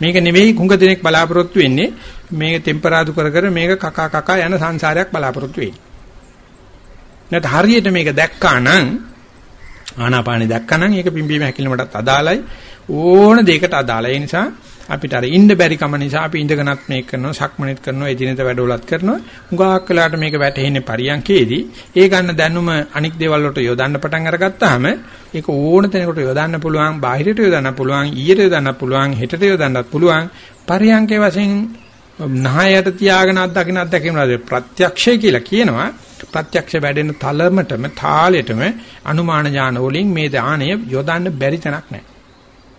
මේක නෙවෙයි කුඟ දෙනෙක් බලාපොරොත්තු වෙන්නේ මේක ටෙම්පරාදු කර කර මේක කකා කකා යන සංසාරයක් බලාපොරොත්තු වෙන්නේ. නැත්නම් හරියට මේක දැක්කා නම් ආනාපානෙ දැක්කා නම් ඒක පිම්බීම හැකිලීමටත් අදාළයි ඕන දෙයකට අදාළයි. ඒ නිසා අපිට අර ඉන්න බැරි කම නිසා අපි ඉඳගෙනත් මේක කරනවා සක්මනෙත් කරනවා එදිනෙත වැඩවලත් කරනවා. හුඟක් වෙලාට මේක වැටෙන්නේ පරියන්කේදී. ඒ ගන්න දැනුම අනික් දේවල් වලට යොදන්න පටන් අරගත්තාම ඒක ඕන තැනකට යොදන්න පුළුවන් බාහිරට යොදන්න පුළුවන් ඊයට යොදන්න පුළුවන් හෙටට යොදන්නත් පුළුවන්. පරියන්කේ වශයෙන් නහයට තියාගෙන අත්දකින්න අත්දැකීම ප්‍රත්‍යක්ෂය කියලා කියනවා. ප්‍රත්‍යක්ෂ වැඩෙන තලමටම තාලෙටම අනුමාන ඥාන වලින් මේ දාණය යොදන්න බැරි තැනක් නැහැ.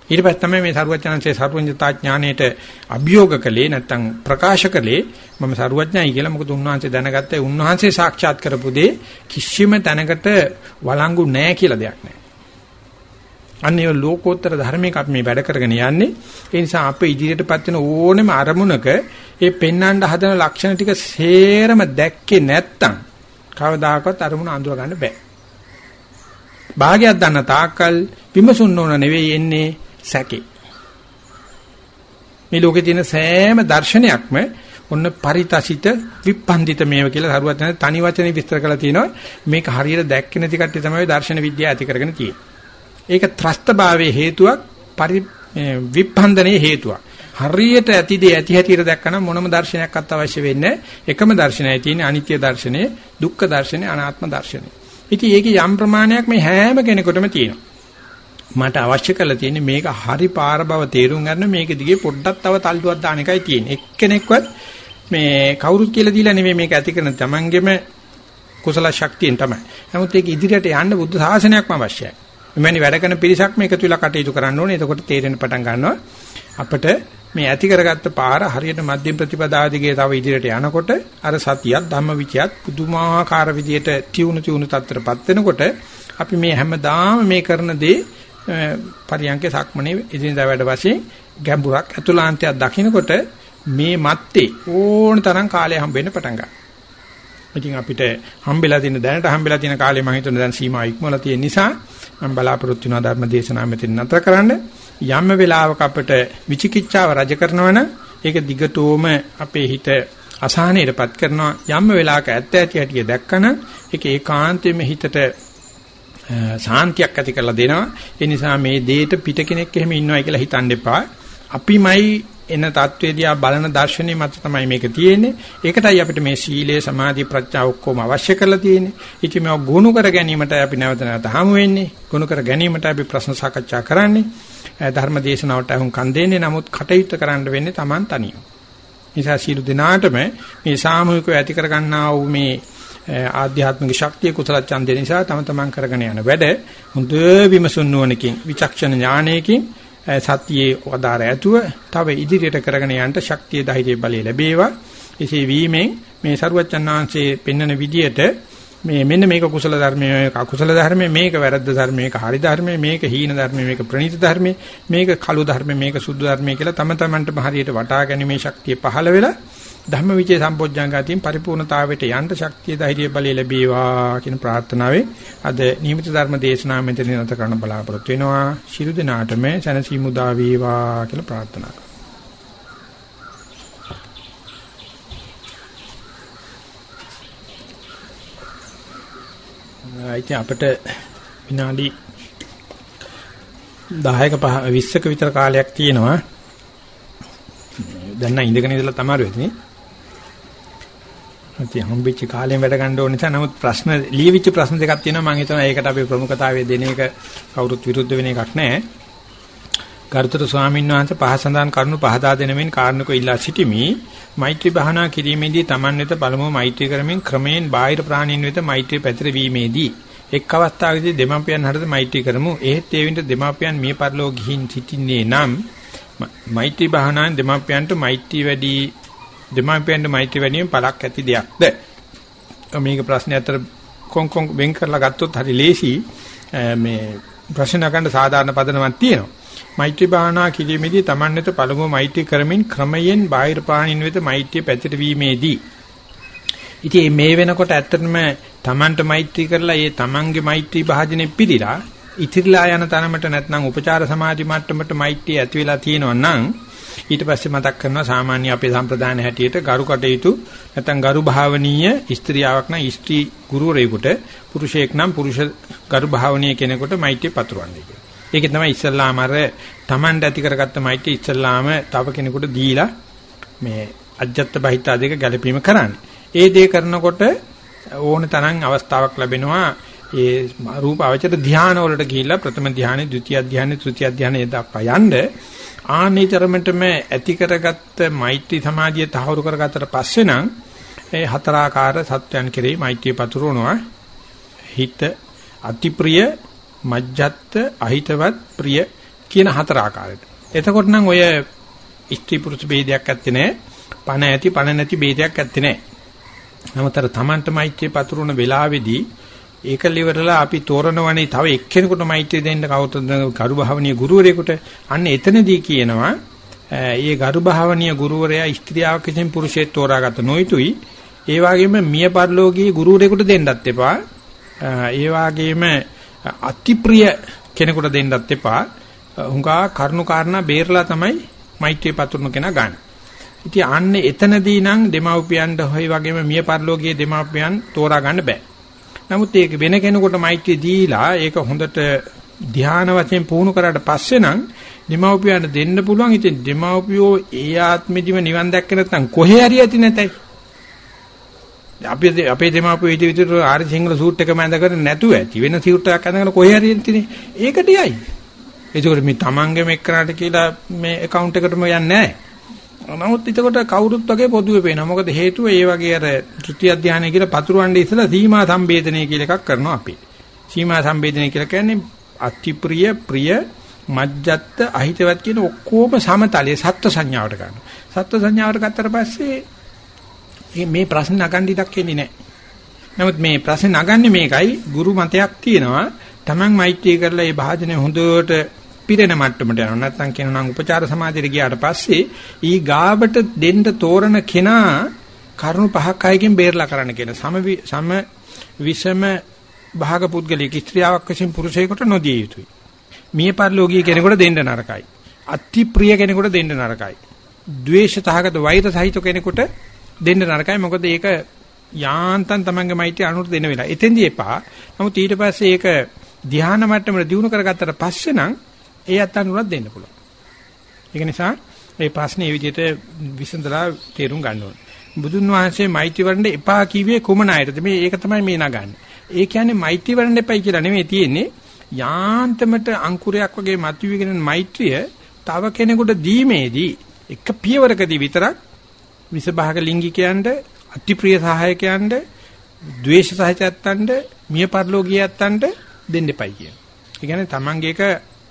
ඊට පස්සේ තමයි මේ සරුවචනන්සේ සර්වඥතා ඥාණයට අභියෝග කළේ නැත්තම් ප්‍රකාශ කළේ මම සරුවඥයි කියලා මොකද උන්වහන්සේ දැනගත්තේ උන්වහන්සේ සාක්ෂාත් කරපු දේ කිසිම තැනකට වළංගු නැහැ කියලා දෙයක් නැහැ. අන්නේ ලෝකෝත්තර ධර්මයක අපි මේ වැඩ කරගෙන යන්නේ. ඒ නිසා අපේ ඉදිරියටපත් වෙන ඕනෙම අරමුණක ඒ පෙන්වන්න හදන ලක්ෂණ ටික සේරම දැක්කේ නැත්තම් කවදාකවත් අරමුණ අඳුර ගන්න බෑ. භාගයක් දන්න තාක්කල් විමසුන්න ඕන නෙවෙයි එන්නේ සැකේ. මේ ලෝකේ තියෙන සෑම දර්ශනයක්ම ඔන්න පරිතසිත විපන්දිත මේව කියලා හරුවත් යන තනි වචනේ විස්තර කරලා තිනවා මේක හරියට දැක්කේ නැති කට්ටිය තමයි දර්ශන විද්‍යාව ඇති කරගෙන තියෙන්නේ. ඒක ත්‍රස්තභාවයේ හේතුවක් පරි විපන්දනයේ හේතුවක්. හරියට ඇති දේ ඇති හැටියට දැක්කම මොනම දර්ශනයක්වත් අවශ්‍ය වෙන්නේ එකම දර්ශනයයි තියෙන්නේ අනිත්‍ය දර්ශනය, දුක්ඛ දර්ශනය, අනාත්ම දර්ශනය. ඉතින් ඒකේ යම් ප්‍රමාණයක් මේ හැම කෙනෙකුටම තියෙනවා. මට අවශ්‍ය කරලා තියෙන්නේ මේක හරි පාර බව තේරුම් ගන්න මේක දිගේ පොඩ්ඩක් තව තල්ලුවක් දාන එකයි තියෙන්නේ. එක්කෙනෙක්වත් මේ කවුරුත් කියලා දීලා නෙමෙයි මේක ඇති කරන තමන්ගෙම කුසල ශක්තියෙන් තමයි. නමුත් ඒක ඉදිරියට යන්න බුද්ධ ශාසනයක්ම අවශ්‍යයි. එමෙන්නි වැඩ කරන පිරිසක් මේක තුල කටයුතු කරන්න ඕනේ. එතකොට තේරෙන පටන් ගන්නවා අපිට මේ ඇති කරගත්ත පාර හරියට මධ්‍යම ප්‍රතිපදාදිගේ තව ඉදිරියට යනකොට අර සතියත් ධම්මවිචයත් පුදුමාකාර විදියට තියුණු තියුණු තත්ත්වයටපත් වෙනකොට අපි මේ හැමදාම මේ කරන දේ පරියන්කේ සක්මනේ එදිනදා වැඩ වශයෙන් ගැඹුරක් අතුලාන්තයක් දකින්නකොට මේ මැත්තේ ඕන තරම් කාලය හම්බ වෙන්න පටන් ගන්නවා. ඉතින් අපිට හම්බෙලා තියෙන දැනට හම්බෙලා තියෙන කාලේ මම හිතන්නේ දැන් සීමා ඉක්මවලා තියෙන නිසා මම බලාපොරොත්තු වෙනවා ධර්ම දේශනාව මෙතන නතර කරන්න. යම් වෙලාවක අපිට විචිකිච්ඡාව රජ කරනවනම් ඒක දිගටම අපේ හිත අසහනයටපත් කරනවා යම් වෙලාවක ඇත්ත ඇති හැටි දැක්කන ඒක ඒකාන්තයෙන්ම හිතට සාන්තියක් ඇති කරලා දෙනවා. ඒ නිසා මේ දේට පිට කෙනෙක් එහෙම ඉන්නවයි කියලා හිතන්න එපා. අපිමයි එන தത്വෙදියා බලන දර්ශනය මත තමයි මේක තියෙන්නේ. ඒකටයි අපිට මේ සීලය, සමාධි, ප්‍රඥා ඔක්කොම අවශ්‍ය කරලා තියෙන්නේ. ඉතින් මේක ගොනු කර ගැනීමටයි අපි නැවත නැවත හමු වෙන්නේ. ගොනු කර ගැනීමටයි අපි ප්‍රශ්න සාකච්ඡා කරන්නේ. ධර්ම දේශනාවට අහුන් කන් දෙන්නේ. නමුත් කටයුත්ත කරන්න වෙන්නේ Taman තනියම. නිසා සීළු දිනාටම මේ සාමූහිකව ඇති කර ගන්නා වූ මේ ආධ්‍යාත්මික ශක්තිය කුසල ඡන්දය නිසා තම තමන් කරගෙන යන වැඩ හොඳ විමසුන් නුවණකින් විචක්ෂණ ඥානයකින් සතියේ වදාර ඇතුව තව ඉදිරියට කරගෙන යන්න ශක්තිය ධෛර්ය බලය ලැබේවා. එසේ වීමෙන් මේ සරුවච්චන් වහන්සේ පෙන්වන විදියට මේ මෙන්න මේක කුසල ධර්මයේ මේක අකුසල ධර්මයේ මේක වැරද්ද ධර්මයේ මේක හරි ධර්මයේ මේක හීන ධර්මයේ මේක ප්‍රණීත ධර්මයේ මේක කළු ධර්මයේ මේක සුදු ධර්මයේ කියලා තම තමන්ටම හරියට වටා ගැනීමේ ශක්තිය පහළ වෙලා ධම්මවිචේ සම්පෝඥාගතියෙන් පරිපූර්ණතාවයට යන්න ශක්තිය ධෛර්ය බලය ලැබේවා කියන ප්‍රාර්ථනාවෙන් අද නියමිත ධර්ම දේශනාව මෙතන නැත කරන්න බලාපොරොත්තු වෙනවා. ශිරු දිනාටම සනසීමු දා වේවා කියලා ප්‍රාර්ථනා කරනවා. ඉතින් අපිට විනාඩි 10ක 20ක විතර කාලයක් තියෙනවා. දැන් නම් ඉඳගෙන ඉඳලා තමයි වෙන්නේ. ඉතින් හම්බෙච්ච කාලෙන් වැඩ ගන්න ඕන නිසා නමුත් ප්‍රශ්න ලියවිච්ච ප්‍රශ්න දෙකක් තියෙනවා මම හිතනවා ඒකට අපි ප්‍රමුඛතාවය දෙන එක කවුරුත් විරුද්ධ වෙන එකක් නැහැ. ගරුතර ස්වාමීන් වහන්සේ පහසඳාන් කරුණු පහදා දෙනමින් කාරණක ඉල්ලා සිටිමි. මෛත්‍රී භාවනා කිරීමේදී Taman වෙත පළමුව මෛත්‍රී කරමින් ක්‍රමයෙන් බාහිර ප්‍රාණීන් වෙත මෛත්‍රී පැතිරවීමේදී එක් අවස්ථාවකදී දෙමාපියන් හරද මෛත්‍රී කරමු. එහෙත් ඒ වින්ද දෙමාපියන් මිය පරලෝ ගිහින් සිටින්නේ නම් මෛත්‍රී භාවනාවෙන් දෙමාපියන්ට මෛත්‍රී වැඩි දෙමාපියන්ට මෛත්‍රී වැඩිම පළක් ඇති දෙයක්ද? මේක ප්‍රශ්නේ අතර කොන් කොන් වෙන් කරලා ගත්තොත් හරි ලේසි මේ ප්‍රශ්න අහන්න සාධාරණ පදනමක් තියෙනවා. මෛත්‍රී භාවනා කිරීමේදී Taman වෙත පළමුව මෛත්‍රී කරමින් ක්‍රමයෙන් බාහිර ප්‍රාණින් වෙත මෛත්‍රිය පැතිරවීමේදී ඉතින් මේ වෙනකොට ඇත්තටම Tamanට මෛත්‍රී කරලා ඒ Tamanගේ මෛත්‍රී භාජනේ පිළිලා ඉතිරිලා යන තරමට නැත්නම් උපචාර සමාධි මට්ටමට මෛත්‍රිය ඇති වෙලා තියෙනවා නම් ඊට පස්සේ මතක් කරනවා සාමාන්‍ය අපේ සම්ප්‍රදාන හැටියට ගරු කටයුතු නැත්නම් ගරු භාවනීය ස්ත්‍රියාවක් නම් ස්ත්‍රී ගුරුවරයෙකුට පුරුෂයෙක් නම් පුරුෂ ගරු භාවනීය කෙනෙකුට මෛත්‍රිය පතුරවන්නේ කියලා. ඒකේ තමයි ඉස්සල්ලාම අර Tamanට ඇති කරගත්ත මෛත්‍රිය ඉස්සල්ලාම තව කෙනෙකුට දීලා මේ අජත්ත බහිතා දෙක ගැළපීම කරන්නේ. ඒ දේ කරනකොට ඕන තරම් අවස්ථාවක් ලැබෙනවා ඒ රූප අවචර ධානය වලට ගිහිල්ලා ප්‍රථම ධානය, ဒုတိ ය ධානය, තෘතිය ධානය දක්වා යන්න ආනිතරමටම ඇති කරගත්ත මෛත්‍රී සමාධිය තහවුරු කරගත්තට පස්සේ නම් ඒ හතරාකාර සත්‍යයන් කෙරෙහි මෛත්‍රිය පතුරවනවා හිත අතිප්‍රිය මජ්ජත් අහිතවත් ප්‍රිය කියන හතර ආකාරයට. එතකොට නම් ඔය ස්ත්‍රී පුරුෂ ભેදයක් ඇත්තේ නැහැ. පණ ඇති පණ නැති ભેදයක් ඇත්තේ නැහැ. නමුතර Tamanට මෛත්‍රිය පතුරවන වෙලාවේදී ඒක liverලා අපි තෝරනවනේ තව එක්කෙනෙකුට මෛත්‍රිය දෙන්න කවුරුද ගරු භාවනීය ගුරුවරයෙකුට. අන්න එතනදී කියනවා ඒ ගරු භාවනීය ගුරුවරයා ස්ත්‍රියක් විසින් පුරුෂයෙක් තෝරාගත නොයුතුයි. ඒ වගේම මිය පරලෝකීය ගුරුවරයෙකුට දෙන්නත් එපා. ඒ වගේම අතිප්‍රිය කෙනෙකුට දෙන්නත් එපා. හුඟා කරුණු කාරණා බේරලා තමයි මෛත්‍රිය පතුරන කෙනා ගන්න. ඉතින් අන්නේ එතනදී නම් දෙමව්පියන්ට හොයි වගේම මිය පරලෝකීය දෙමව්පියන් තෝරා ගන්න බෑ. නමුත් ඒක වෙන කෙනෙකුට මෛත්‍රිය දීලා ඒක හොඳට ධ්‍යාන වශයෙන් පුහුණු කරාට පස්සේ නම් දෙමව්පියන්ට දෙන්න පුළුවන්. ඉතින් දෙමව්පියෝ ඒ ආත්මෙදිම නිවන් දැක්ක නැත්නම් කොහේ හරි ඇති නැතයි. අපි අපේ දෙමාපියෝ ඉති විතර ආරි සිංහල සූට් එක මැදගෙන නැතුව ඇති වෙන සූට් එකක් අඳගෙන කොහේ හරි ඉතිනේ ඒකටයයි ඒකෝට මේ තමන්ගේම එක්කනට කියලා මේ account එකටම යන්නේ නැහැ නමුත් එතකොට කවුරුත් වගේ පොදුවේ පේනවා. මොකද හේතුව ඒ වගේ අර ත්‍ෘත්‍ය අධ්‍යානය කියලා පතුරවන්නේ ඉස්සලා සීමා සම්බේධනය කියලා එකක් කරනවා අපි. සීමා සම්බේධනය කියලා කියන්නේ අතිප්‍රිය ප්‍රිය මජ්ජත් අහිතවත් කියන ඔක්කොම සමතලයේ සත්ත්ව සංඥාවට ගන්නවා. සත්ත්ව සංඥාවට ගත්තට පස්සේ මේ ප්‍රශ්න නගන්න ඉඩක් එන්නේ නැහැ. නමුත් මේ ප්‍රශ්න නගන්නේ මේකයි ගුරු මතයක් තියෙනවා. Taman මෛත්‍රී කරලා මේ භාජනය හොඳට පිරෙන මට්ටමට යනවා. නැත්නම් කියනවා නම් උපචාර සමාධියට ගියාට පස්සේ ඊ ගාවට දෙන්න තෝරන කෙනා කරුණු පහක් අයකින් බේරලා කරන්න කියන සම සම විෂම භාග පුද්ගලික ස්ත්‍රියාවක් වශයෙන් පුරුෂයෙකුට නොදිය යුතුයි. මිය පරලෝකීය කෙනෙකුට දෙන්න නරකයි. අති ප්‍රිය කෙනෙකුට දෙන්න නරකයි. ද්වේෂ තහගත වෛර සහිත කෙනෙකුට දෙන්න නරකයි. මොකද ඒක යාන්තම් තමන්ගේ මෛත්‍රිය අනුර දෙන්න වෙලා. එතෙන්දී එපා. නමුත් ඊට පස්සේ ඒක ධ්‍යාන මට්ටමට දියුණු කරගත්තට පස්සේ නම් ඒ අත්තනුරක් දෙන්න පුළුවන්. ඒක නිසා මේ ප්‍රශ්නේ මේ විදිහට විසඳලා තේරුම් ගන්න ඕනේ. බුදුන් වහන්සේ මෛත්‍රී වඩන්න එපා කිව්වේ කුමන අයටද? මේ ඒක තමයි මේ නගන්නේ. ඒ කියන්නේ මෛත්‍රී වඩන්න එපයි කියලා නෙමෙයි තියෙන්නේ. යාන්තමට අංකුරයක් වගේ මතුවේගෙන මෛත්‍රිය තව කෙනෙකුට දීමේදී එක පියවරකදී විතරක් විසභාග ලිංගිකයන්ට අතිප්‍රිය සහායකයන්ට ද්වේෂ සහජයන්ට මිය පරලෝකියයන්ට දෙන්න එපයි කියන. ඒ කියන්නේ තමන්ගේක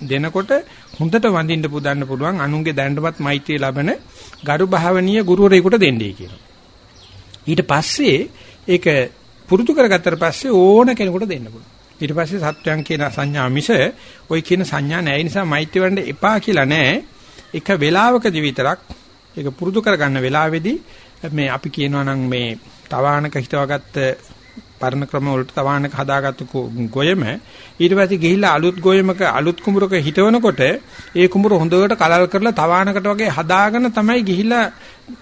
දෙනකොට හොඳට වඳින්න පුදන්න පුළුවන් අනුන්ගේ දැනටමත් මෛත්‍රිය ලබන ගරු භාවනීය ගුරුවරයෙකුට දෙන්නේ කියනවා. ඊට පස්සේ ඒක පුරුදු කරගත්තට පස්සේ ඕන කෙනෙකුට දෙන්න පුළුවන්. ඊට පස්සේ සත්‍යයන් කියන සංඥා මිස ওই කියන සංඥා නැහැ. නිසා මෛත්‍රිය වඩන්න එපා කියලා නැහැ. එක වෙලාවකදී විතරක් ඒක පුරුදු කරගන්න වෙලාවේදී මේ අපි කියනවා නම් මේ තවාණක හිතවගත්ත පරණ ක්‍රම වලට තවාණක හදාගත්තු ගොයම ඊට පස්සේ ගිහිල්ලා අලුත් ගොයමක අලුත් කුඹරක හිටවනකොට ඒ කුඹර හොඳට කලල් කරලා තවාණකට වගේ හදාගෙන තමයි ගිහිල්ලා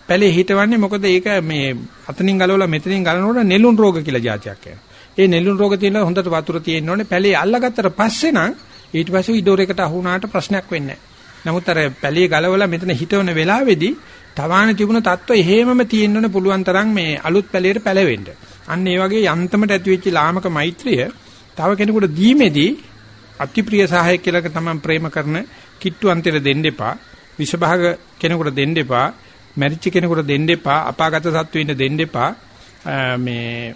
පැලේ හිටවන්නේ මොකද ඒක මේ අතනින් ගලවලා මෙතනින් ගලනකොට නෙළුම් රෝග කියලා જાතියක් එනවා. ඒ නෙළුම් රෝග තියෙනවා හොඳට වතුර තියෙන්න ඕනේ පැලේ අල්ලගත්තට පස්සේ නම් ඊට පස්සේ ඉඩෝරයකට අහු වුණාට ප්‍රශ්නයක් වෙන්නේ නැහැ. නමුත් අර පැලේ ගලවලා මෙතන හිටවන වෙලාවේදී තවාණ තිබුණ තත්ත්වය එහෙමම තියෙන්න පුළුවන් තරම් මේ අලුත් පැලේට පැලවෙන්න. අන්න ඒ වගේ යන්තමට ඇති වෙච්ච ලාමක මෛත්‍රිය තව කෙනෙකුට දීමේදී අතිප්‍රිය සහායක කියලා තමයි ප්‍රේම කරන කිට්ටු අන්තිර දෙන්න එපා. විෂභාග කෙනෙකුට දෙන්න එපා. මැරිච්ච කෙනෙකුට දෙන්න එපා. අපාගත සත්වෙ ඉන්න දෙන්න එපා. මේ